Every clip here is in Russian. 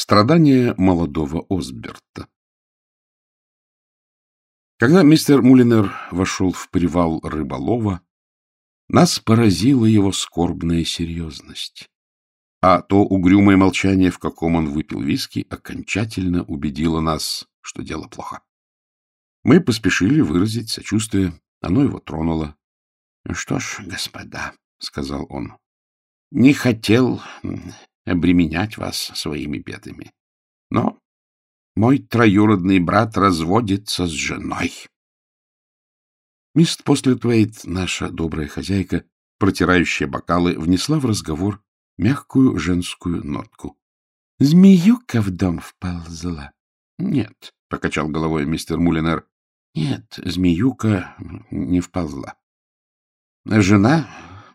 Страдания молодого Осберта Когда мистер Мулинер вошел в привал рыболова, нас поразила его скорбная серьезность. А то угрюмое молчание, в каком он выпил виски, окончательно убедило нас, что дело плохо. Мы поспешили выразить сочувствие, оно его тронуло. — Что ж, господа, — сказал он, — не хотел обременять вас своими бедами. Но мой троюродный брат разводится с женой. Мисс Послетвейт, наша добрая хозяйка, протирающая бокалы, внесла в разговор мягкую женскую нотку. — Змеюка в дом вползла. — Нет, — покачал головой мистер Мулинер. — Нет, змеюка не вползла. Жена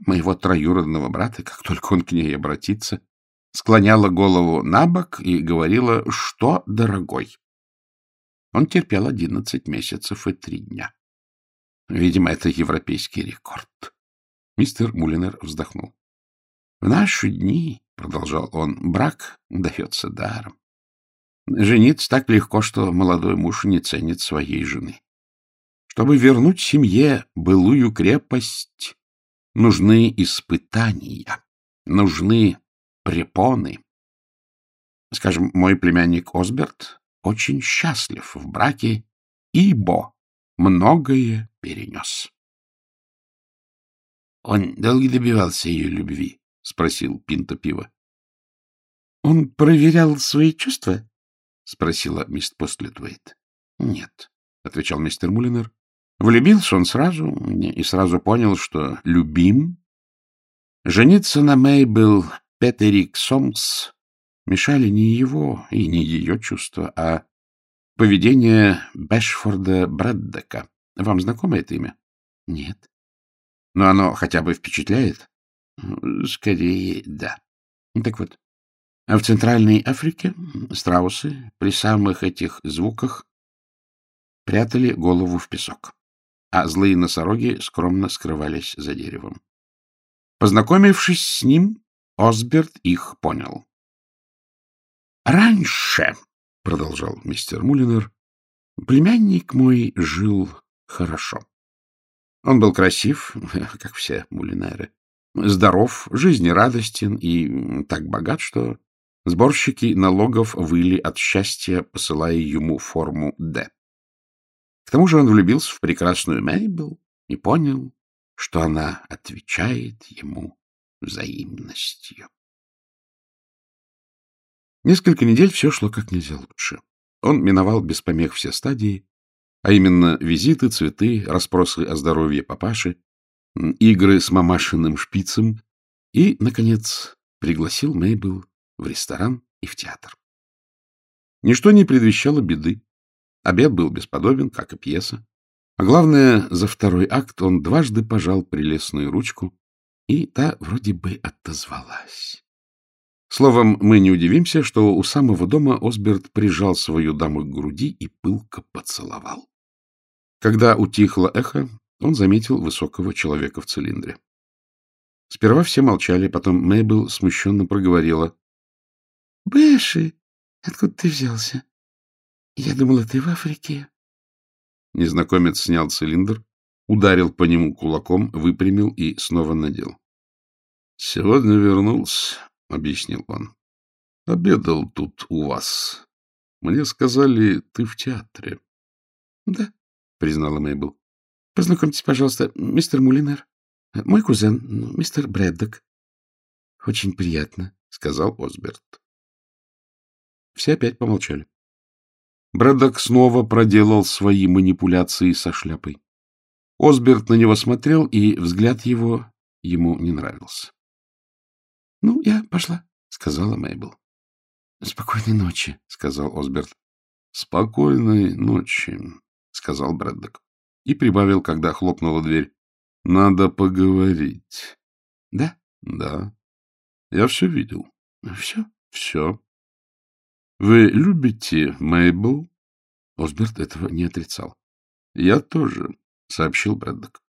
моего троюродного брата, как только он к ней обратится, склоняла голову на бок и говорила, что, дорогой. Он терпел одиннадцать месяцев и три дня. Видимо, это европейский рекорд. Мистер Мулинер вздохнул. — В наши дни, — продолжал он, — брак дается даром. Жениться так легко, что молодой муж не ценит своей жены. Чтобы вернуть семье былую крепость, нужны испытания, нужны препоны. Скажем, мой племянник Осберт очень счастлив в браке, ибо многое перенес. — Он долго добивался ее любви? — спросил Пинто Пиво. — Он проверял свои чувства? — спросила мисс Постлетвейт. — Нет, — отвечал мистер Мулинер. Влюбился он сразу и сразу понял, что любим. Жениться на Мейбл Петерик Сомс мешали не его и не ее чувства, а поведение Бэшфорда Брэддека. Вам знакомо это имя? Нет. Но оно хотя бы впечатляет? Скорее, да. Так вот, а в Центральной Африке страусы при самых этих звуках прятали голову в песок, а злые носороги скромно скрывались за деревом. Познакомившись с ним, Осберт их понял. «Раньше, — продолжал мистер Мулинер, — племянник мой жил хорошо. Он был красив, как все мулинеры, здоров, жизнерадостен и так богат, что сборщики налогов выли от счастья, посылая ему форму «Д». К тому же он влюбился в прекрасную Мейбл и понял, что она отвечает ему взаимностью. Несколько недель все шло как нельзя лучше. Он миновал без помех все стадии, а именно визиты, цветы, расспросы о здоровье папаши, игры с мамашиным шпицем и, наконец, пригласил Мейбл в ресторан и в театр. Ничто не предвещало беды. Обед был бесподобен, как и пьеса. А главное, за второй акт он дважды пожал прелестную ручку и та вроде бы отозвалась. Словом, мы не удивимся, что у самого дома Осберт прижал свою даму к груди и пылко поцеловал. Когда утихло эхо, он заметил высокого человека в цилиндре. Сперва все молчали, потом Мейбл смущенно проговорила. — Бэши, откуда ты взялся? Я думала, ты в Африке. Незнакомец снял цилиндр, ударил по нему кулаком, выпрямил и снова надел. — Сегодня вернулся, — объяснил он. — Обедал тут у вас. Мне сказали, ты в театре. — Да, — признала Мейбл. — Познакомьтесь, пожалуйста, мистер Мулинер. Мой кузен, мистер Брэддок. — Очень приятно, — сказал Осберт. Все опять помолчали. Брэддок снова проделал свои манипуляции со шляпой. Осберт на него смотрел, и взгляд его ему не нравился. — Ну, я пошла, — сказала Мейбл. — Спокойной ночи, — сказал Осберт. — Спокойной ночи, — сказал Брэддок. И прибавил, когда хлопнула дверь. — Надо поговорить. — Да? — Да. Я все видел. — Все? — Все. — Вы любите Мейбл? Осберт этого не отрицал. — Я тоже, — сообщил Брэддок.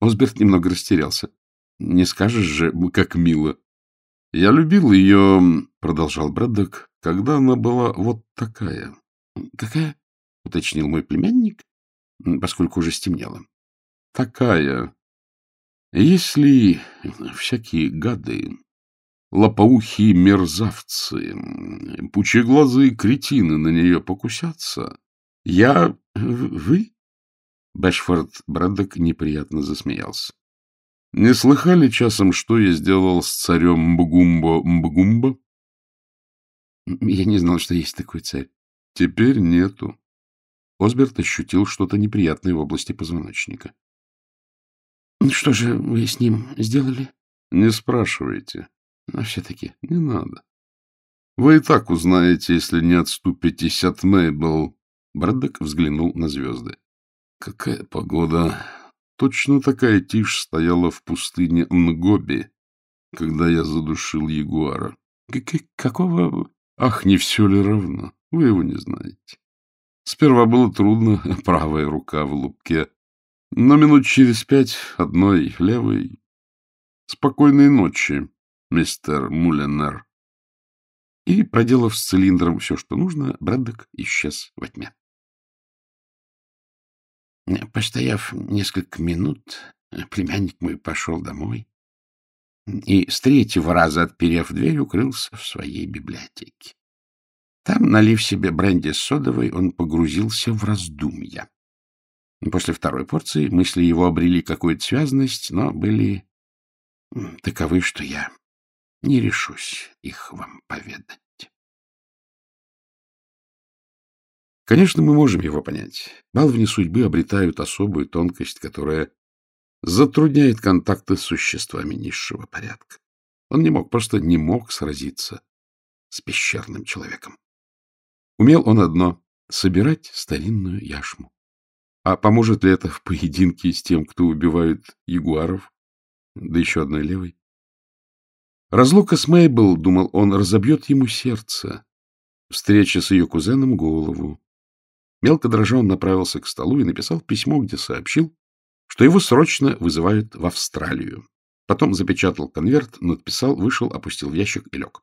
Осберт немного растерялся. — Не скажешь же, как мило. — Я любил ее, — продолжал Брэддок, — когда она была вот такая. — Какая? — уточнил мой племянник, поскольку уже стемнело. — Такая. Если всякие гады, лопоухие мерзавцы, пучеглазые кретины на нее покусятся, я... Вы? Бэшфорд Брэддок неприятно засмеялся. — Не слыхали часом, что я сделал с царем Мбгумбо-Мбгумбо? — Я не знал, что есть такой царь. — Теперь нету. Осберт ощутил что-то неприятное в области позвоночника. — Что же вы с ним сделали? — Не спрашивайте. Но все-таки не надо. Вы и так узнаете, если не отступитесь от Мейбл. Брэддок взглянул на звезды. Какая погода! Точно такая тишь стояла в пустыне Нгоби, когда я задушил ягуара. — Какого? Ах, не все ли равно? Вы его не знаете. Сперва было трудно, правая рука в лупке, но минут через пять одной левой. Спокойной ночи, мистер Муленер. И, проделав с цилиндром все, что нужно, Брэддок исчез во тьме. Постояв несколько минут, племянник мой пошел домой и с третьего раза, отперев дверь, укрылся в своей библиотеке. Там, налив себе бренди с содовой, он погрузился в раздумья. После второй порции мысли его обрели какую-то связанность, но были таковы, что я не решусь их вам поведать. Конечно, мы можем его понять. Балвни судьбы обретают особую тонкость, которая затрудняет контакты с существами низшего порядка. Он не мог, просто не мог сразиться с пещерным человеком. Умел он одно — собирать старинную яшму. А поможет ли это в поединке с тем, кто убивает ягуаров, да еще одной левой? Разлука с Мейбл, думал он, разобьет ему сердце. Встреча с ее кузеном — голову. Мелко дрожа он направился к столу и написал письмо, где сообщил, что его срочно вызывают в Австралию. Потом запечатал конверт, надписал, вышел, опустил в ящик и лег.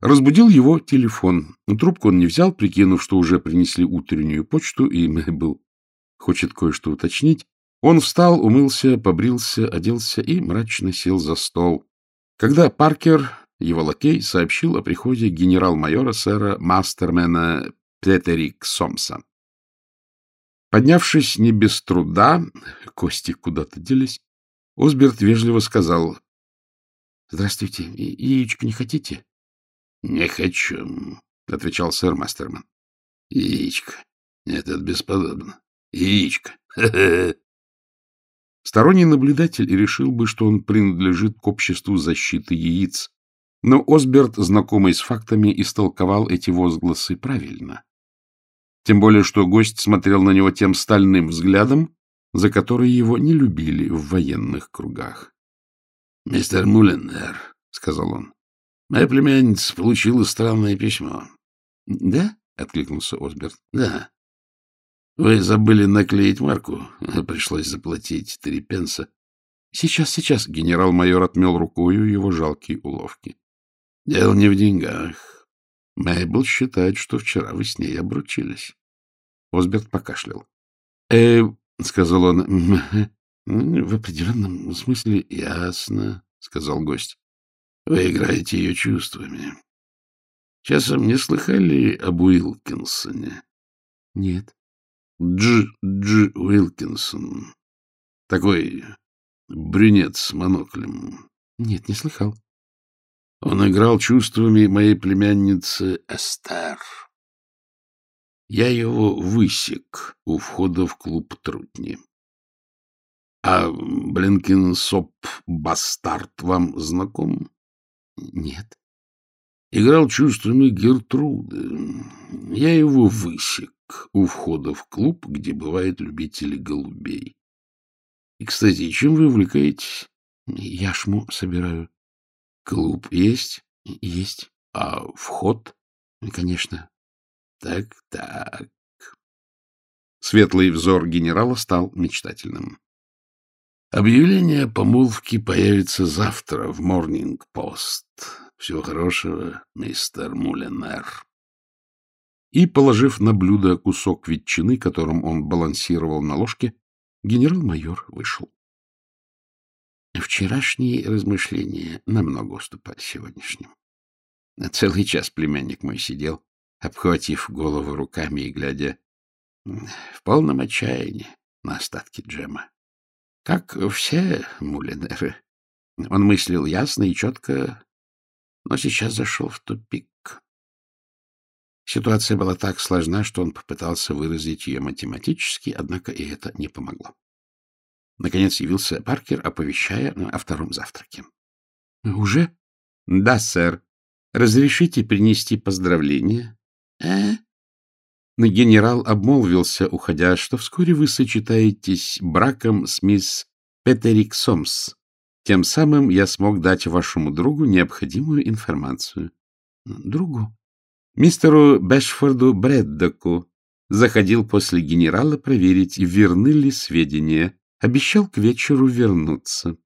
Разбудил его телефон. Трубку он не взял, прикинув, что уже принесли утреннюю почту, и был хочет кое-что уточнить. Он встал, умылся, побрился, оделся и мрачно сел за стол. Когда Паркер, его лакей, сообщил о приходе генерал-майора сэра Мастермена Петерик Сомса. Поднявшись не без труда, кости куда-то делись, Осберт вежливо сказал. — Здравствуйте, яичко не хотите? — Не хочу, — отвечал сэр Мастерман. — Яичко. Нет, это бесподобно. Яичко. Сторонний наблюдатель решил бы, что он принадлежит к обществу защиты яиц, но Осберт, знакомый с фактами, истолковал эти возгласы правильно. Тем более, что гость смотрел на него тем стальным взглядом, за который его не любили в военных кругах. — Мистер Мулленер, — сказал он, — моя племянница получила странное письмо. — Да? — откликнулся Осберт. — Да. — Вы забыли наклеить марку. Пришлось заплатить три пенса. — Сейчас, сейчас. Генерал-майор отмел рукою его жалкие уловки. — Дело не в деньгах. Мэйбл считает, что вчера вы с ней обручились. Осберт покашлял. «Э, — сказал он, — в определенном смысле ясно, — сказал гость. — Вы играете ее чувствами. Часом не слыхали об Уилкинсоне? — Нет. — Дж. Дж. Уилкинсон. Такой брюнет с моноклем. — Нет, не слыхал. Он играл чувствами моей племянницы Эстер. Я его высек у входа в клуб Трутни. А Блинкин Соп Бастард вам знаком? Нет. Играл чувствами Гертруды. Я его высек у входа в клуб, где бывают любители голубей. И, кстати, чем вы увлекаетесь? Яшму собираю. Клуб есть? Есть. А вход? Конечно. Так, так. Светлый взор генерала стал мечтательным. Объявление о помолвке появится завтра в Морнинг-Пост. Всего хорошего, мистер Мулинер. И, положив на блюдо кусок ветчины, которым он балансировал на ложке, генерал-майор вышел. Вчерашние размышления намного уступали сегодняшним. Целый час племянник мой сидел, обхватив голову руками и глядя в полном отчаянии на остатки джема. Как все мулинеры. Он мыслил ясно и четко, но сейчас зашел в тупик. Ситуация была так сложна, что он попытался выразить ее математически, однако и это не помогло. Наконец явился Паркер, оповещая о втором завтраке. — Уже? — Да, сэр. Разрешите принести поздравления? — Э? Но генерал обмолвился, уходя, что вскоре вы сочетаетесь браком с мисс Петерик Сомс. Тем самым я смог дать вашему другу необходимую информацию. — Другу? — Мистеру Бэшфорду Брэддоку. Заходил после генерала проверить, верны ли сведения. Обещал к вечеру вернуться.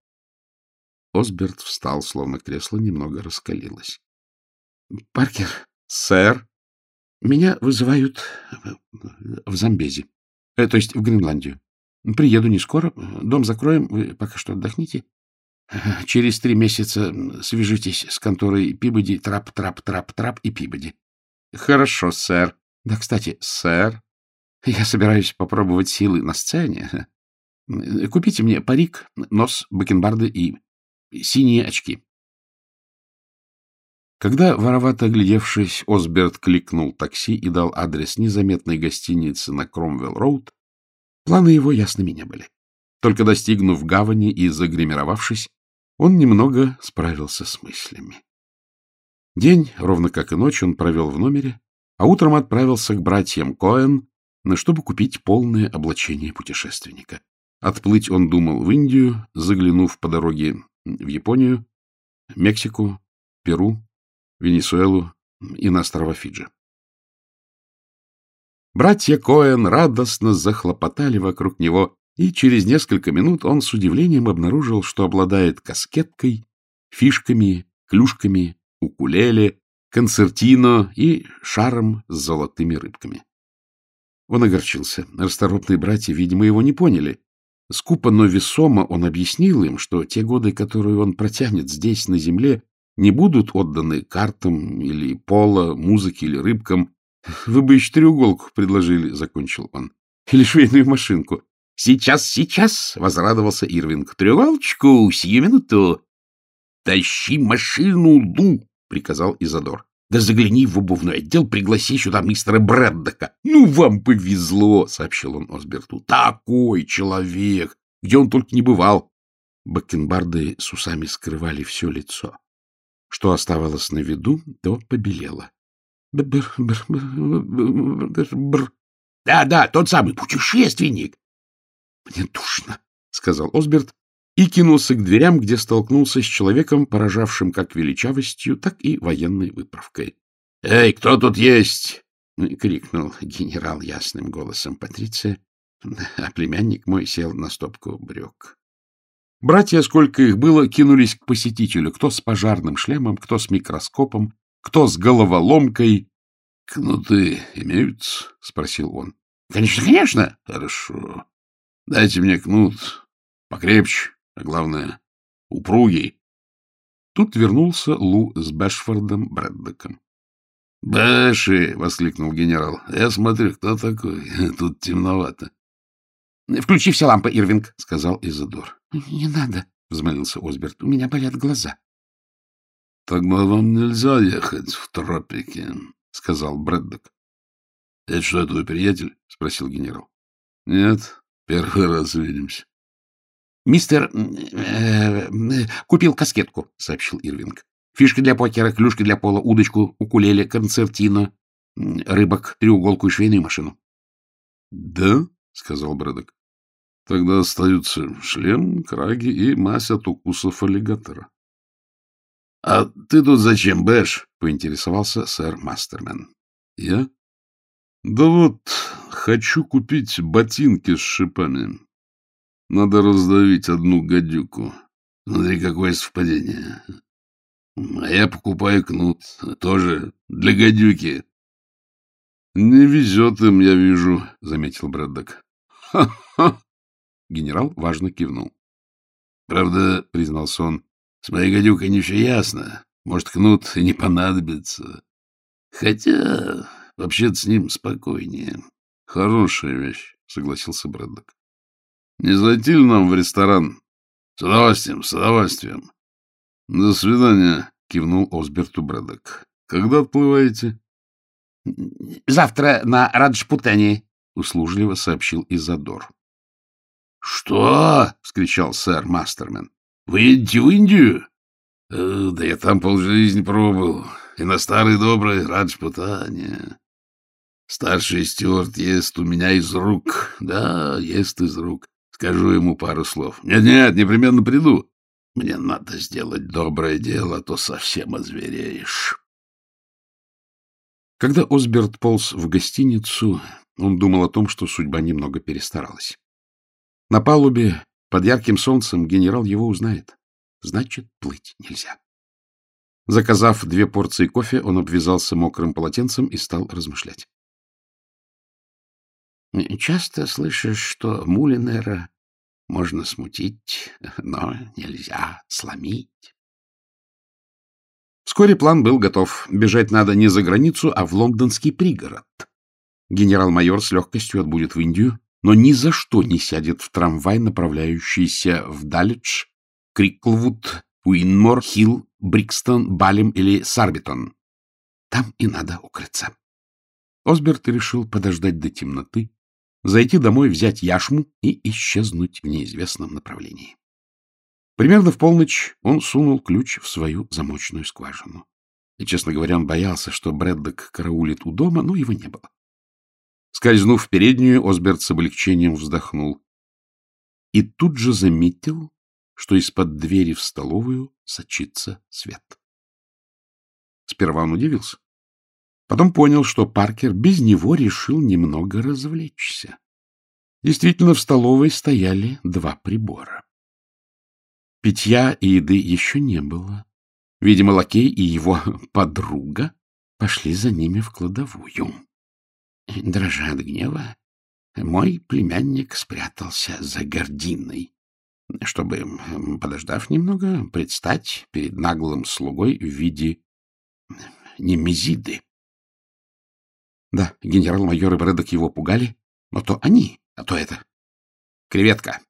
Осберт встал, словно кресло немного раскалилось. — Паркер, сэр, меня вызывают в Замбези, э, то есть в Гренландию. Приеду не скоро, дом закроем, вы пока что отдохните. Через три месяца свяжитесь с конторой Пибоди, Трап, Трап, Трап, Трап и Пибоди. — Хорошо, сэр. Да, кстати, сэр, я собираюсь попробовать силы на сцене. Купите мне парик, нос, бакенбарды и синие очки. Когда, воровато оглядевшись, Осберт кликнул такси и дал адрес незаметной гостиницы на Кромвелл-Роуд, планы его ясными не были. Только достигнув гавани и загримировавшись, он немного справился с мыслями. День, ровно как и ночь, он провел в номере, а утром отправился к братьям Коэн, чтобы купить полное облачение путешественника. Отплыть он думал в Индию, заглянув по дороге в Японию, Мексику, Перу, Венесуэлу и на острова Фиджи. Братья Коэн радостно захлопотали вокруг него, и через несколько минут он с удивлением обнаружил, что обладает каскеткой, фишками, клюшками, укулеле, концертино и шаром с золотыми рыбками. Он огорчился. Расторопные братья, видимо, его не поняли. Скупо, но весомо он объяснил им, что те годы, которые он протянет здесь, на земле, не будут отданы картам или поло, музыке или рыбкам. Вы бы еще треуголку предложили, — закончил он. Или швейную машинку. Сейчас, сейчас, — возрадовался Ирвинг. Треуголочку, сию минуту. Тащи машину, Лу, — приказал Изадор. Да загляни в обувной отдел, пригласи сюда мистера Брэддока. — Ну, вам повезло, — сообщил он Осберту. — Такой человек! Где он только не бывал! Бакенбарды с усами скрывали все лицо. Что оставалось на виду, то побелело. — Да, да, тот самый путешественник. — Мне душно, — сказал Осберт и кинулся к дверям, где столкнулся с человеком, поражавшим как величавостью, так и военной выправкой. — Эй, кто тут есть? — крикнул генерал ясным голосом Патриция, а племянник мой сел на стопку брюк. Братья, сколько их было, кинулись к посетителю, кто с пожарным шлемом, кто с микроскопом, кто с головоломкой. — Кнуты имеются? — спросил он. — Конечно, конечно. — Хорошо. Дайте мне кнут покрепче, а главное, упругий. Тут вернулся Лу с Бэшфордом Брэддоком. — Бэши! — воскликнул генерал. — Я смотрю, кто такой. Тут темновато. — Включи все лампы, Ирвинг, — сказал Изодор. — Не надо, — взмолился Осберт. — У меня болят глаза. — Тогда вам нельзя ехать в тропики, — сказал Брэддок. — Это что, твой приятель? — спросил генерал. — Нет, первый раз видимся. Мистер э, купил каскетку, — сообщил Ирвинг. Фишки для покера, клюшки для пола, удочку, укулеле, концертино, рыбок, треуголку и швейную машину. — Да? — сказал Брэдок. — Тогда остаются шлем, краги и мазь от укусов аллигатора. — А ты тут зачем, Бэш? — поинтересовался сэр Мастермен. — Я? — Да вот, хочу купить ботинки с шипами. Надо раздавить одну гадюку. Смотри, какое совпадение. А я покупаю кнут. Тоже для гадюки. Не везет им, я вижу, — заметил Брэддок. Ха-ха! Генерал важно кивнул. Правда, — признался он, — с моей гадюкой не все ясно. Может, кнут и не понадобится. Хотя, вообще-то с ним спокойнее. Хорошая вещь, — согласился Брэддок. Не зайти ли нам в ресторан? С удовольствием, с удовольствием. До свидания, — кивнул Осберту Брэддок. Когда отплываете? — Завтра на Раджпутане, — услужливо сообщил Изадор. — Что? — вскричал сэр Мастермен. — Вы едете в Индию? Э, да я там полжизни пробыл. И на старый добрый Раджпутане. Старший стюарт ест у меня из рук. Да, ест из рук. Скажу ему пару слов. Нет-нет, непременно приду. Мне надо сделать доброе дело, а то совсем озвереешь. Когда Осберт полз в гостиницу, он думал о том, что судьба немного перестаралась. На палубе, под ярким солнцем, генерал его узнает. Значит, плыть нельзя. Заказав две порции кофе, он обвязался мокрым полотенцем и стал размышлять. Часто слышишь, что Мулинера можно смутить, но нельзя сломить. Вскоре план был готов. Бежать надо не за границу, а в лондонский пригород. Генерал-майор с легкостью отбудет в Индию, но ни за что не сядет в трамвай, направляющийся в Далидж, Криклвуд, Уинмор, Хилл, Брикстон, Балем или Сарбитон. Там и надо укрыться. Осберт решил подождать до темноты, зайти домой, взять яшму и исчезнуть в неизвестном направлении. Примерно в полночь он сунул ключ в свою замочную скважину. И, честно говоря, он боялся, что Брэддок караулит у дома, но его не было. Скользнув в переднюю, Осберт с облегчением вздохнул. И тут же заметил, что из-под двери в столовую сочится свет. Сперва он удивился. Потом понял, что Паркер без него решил немного развлечься. Действительно, в столовой стояли два прибора. Питья и еды еще не было. Видимо, лакей и его подруга пошли за ними в кладовую. Дрожа от гнева, мой племянник спрятался за гординой, чтобы, подождав немного, предстать перед наглым слугой в виде немезиды. Да, генерал-майор и Брэддок его пугали, но то они, а то это. Креветка.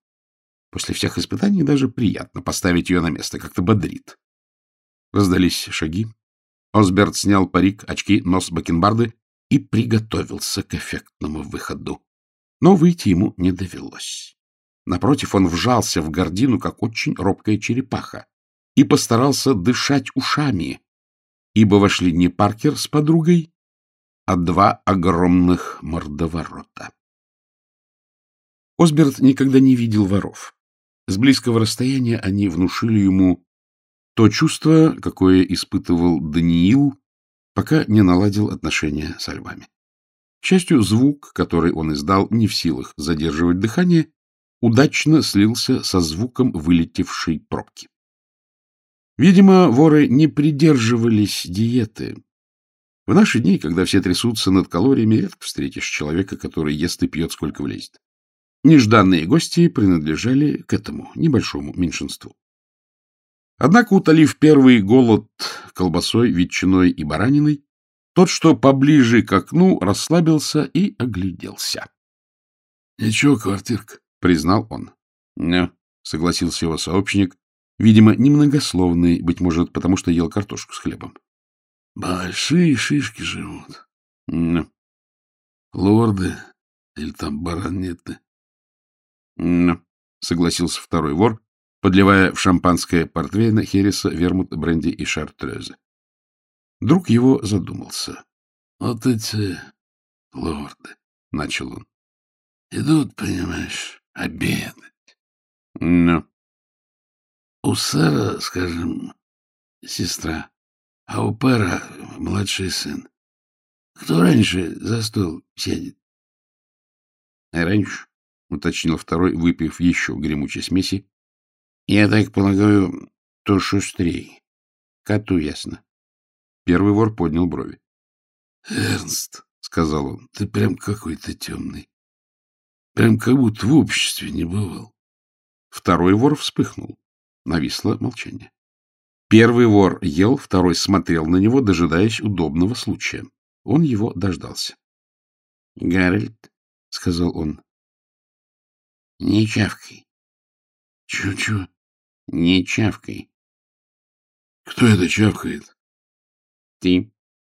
После всех испытаний даже приятно поставить ее на место, как-то бодрит. Раздались шаги. Осберт снял парик, очки, нос, бакенбарды и приготовился к эффектному выходу. Но выйти ему не довелось. Напротив, он вжался в гордину, как очень робкая черепаха, и постарался дышать ушами, ибо вошли не Паркер с подругой, а два огромных мордоворота. Осберт никогда не видел воров. С близкого расстояния они внушили ему то чувство, какое испытывал Даниил, пока не наладил отношения со львами. К счастью, звук, который он издал, не в силах задерживать дыхание, удачно слился со звуком вылетевшей пробки. Видимо, воры не придерживались диеты. В наши дни, когда все трясутся над калориями, редко встретишь человека, который ест и пьет, сколько влезет. Нежданные гости принадлежали к этому небольшому меньшинству. Однако, утолив первый голод колбасой, ветчиной и бараниной, тот, что поближе к окну, расслабился и огляделся. — Ничего, квартирка, — признал он. — Не, — согласился его сообщник, видимо, немногословный, быть может, потому что ел картошку с хлебом. — Большие шишки живут. — Не. — Лорды или там баронеты. «Ну», — согласился второй вор, подливая в шампанское портвейна, хереса, вермут, бренди и шартрезы. Друг его задумался. — Вот эти лорды, — начал он, — идут, понимаешь, обедать. — Ну. — У сэра, скажем, сестра, а у пэра младший сын. Кто раньше за стол сядет? — Раньше, — уточнил второй, выпив еще гремучей смеси. — Я так полагаю, то шустрей. Коту ясно. Первый вор поднял брови. — Эрнст, — сказал он, — ты прям какой-то темный. Прям как будто в обществе не бывал. Второй вор вспыхнул. Нависло молчание. Первый вор ел, второй смотрел на него, дожидаясь удобного случая. Он его дождался. — Гарольд, — сказал он, — не чавкай. Чего-чего? — Не чавкай. — Кто это чавкает? — Ты.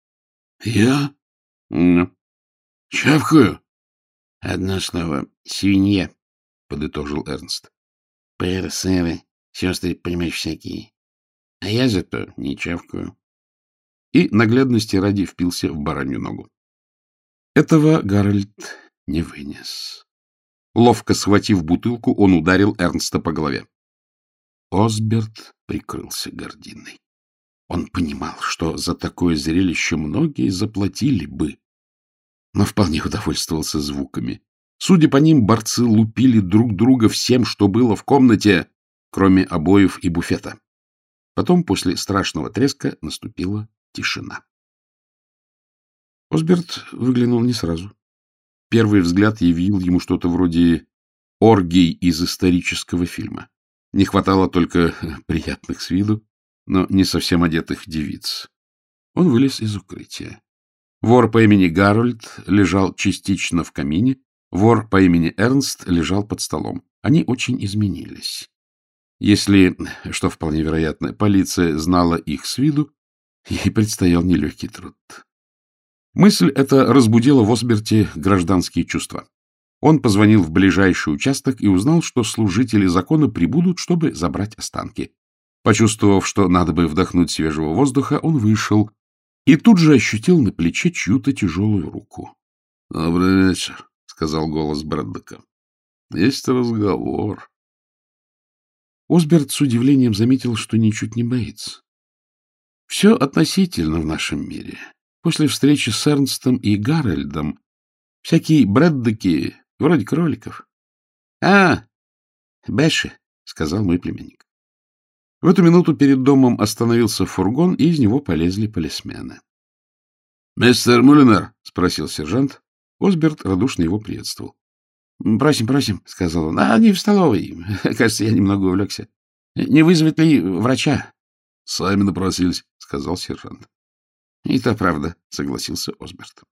— Я? — Ну. — Чавкаю? — Одно слово. Свинья, — подытожил Эрнст. — Пэр, сэры, сестры, понимаешь, всякие. А я зато не чавкаю. И наглядности ради впился в баранью ногу. Этого Гарольд не вынес. Ловко схватив бутылку, он ударил Эрнста по голове. Осберт прикрылся гординой. Он понимал, что за такое зрелище многие заплатили бы, но вполне удовольствовался звуками. Судя по ним, борцы лупили друг друга всем, что было в комнате, кроме обоев и буфета. Потом, после страшного треска, наступила тишина. Осберт выглянул не сразу. Первый взгляд явил ему что-то вроде оргий из исторического фильма. Не хватало только приятных с виду, но не совсем одетых девиц. Он вылез из укрытия. Вор по имени Гарольд лежал частично в камине, вор по имени Эрнст лежал под столом. Они очень изменились. Если, что вполне вероятно, полиция знала их с виду, ей предстоял нелегкий труд. Мысль эта разбудила в Осберте гражданские чувства. Он позвонил в ближайший участок и узнал, что служители закона прибудут, чтобы забрать останки. Почувствовав, что надо бы вдохнуть свежего воздуха, он вышел и тут же ощутил на плече чью-то тяжелую руку. — Добрый вечер, — сказал голос Брэддока. — Есть разговор. Осберт с удивлением заметил, что ничуть не боится. Все относительно в нашем мире. После встречи с Эрнстом и Гарольдом всякие Брэддоки, вроде кроликов. — А, Бэши, — сказал мой племянник. В эту минуту перед домом остановился фургон, и из него полезли полисмены. — Мистер Мулинер? — спросил сержант. Осберт радушно его приветствовал. — Просим, просим, — сказал он. — они в столовой. Кажется, я немного увлекся. Не вызвать ли врача? — Сами напросились, — сказал сержант. — И то правда, — согласился Осберт.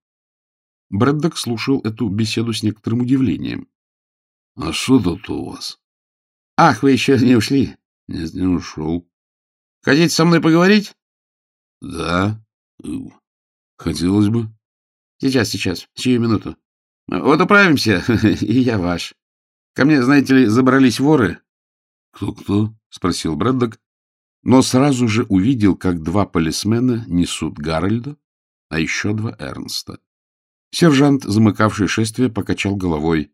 Брэддок слушал эту беседу с некоторым удивлением. — А что тут у вас? — Ах, вы еще не ушли? — Нет, не ушел. — Хотите со мной поговорить? — Да. Хотелось бы. — Сейчас, сейчас, сию минуту. Вот управимся, и я ваш. Ко мне, знаете ли, забрались воры. Кто-кто? — спросил Брэддок, но сразу же увидел, как два полисмена несут Гарольда, а еще два Эрнста. Сержант, замыкавший шествие, покачал головой.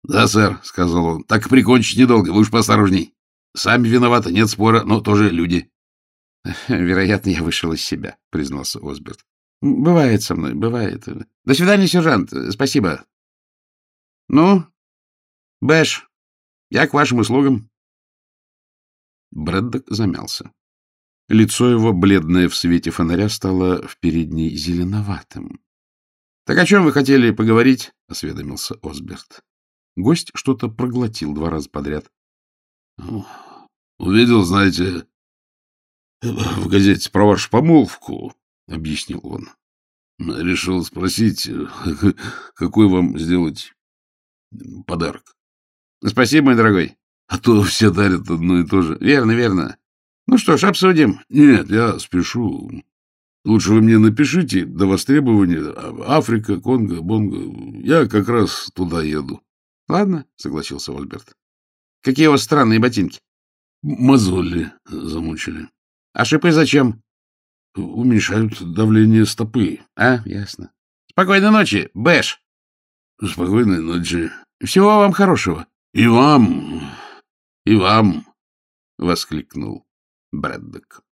— Да, сэр, — сказал он, — так прикончить недолго, вы уж поосторожней. Сами виноваты, нет спора, но тоже люди. — Вероятно, я вышел из себя, — признался Осберт. — Бывает со мной, бывает. До свидания, сержант. Спасибо. — Ну, Бэш, я к вашим услугам. Брэддок замялся. Лицо его, бледное в свете фонаря, стало в передней зеленоватым. — Так о чем вы хотели поговорить? — осведомился Осберт. Гость что-то проглотил два раза подряд. — Увидел, знаете, в газете про вашу помолвку, — объяснил он. Решил спросить, какой вам сделать подарок. — Спасибо, мой дорогой. А то все дарят одно и то же. Верно, верно. Ну что ж, обсудим. Нет, я спешу. Лучше вы мне напишите до востребования. Африка, Конго, Бонго. Я как раз туда еду. Ладно, согласился Ольберт. Какие у вас странные ботинки? Мозоли замучили. А шипы зачем? Уменьшают давление стопы. А, ясно. Спокойной ночи, Бэш. Спокойной ночи. Всего вам хорошего. И вам... — И вам! — воскликнул Брэддок.